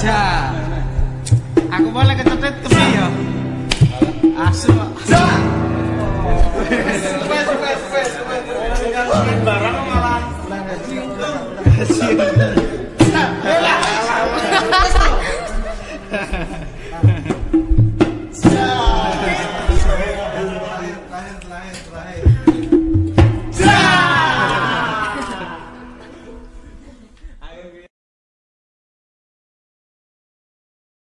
Ja. Aku boleh kecetit ke ya. Asu. Ja. Supaya, supaya, supaya. Barang malah. Terakhir, terakhir, terakhir.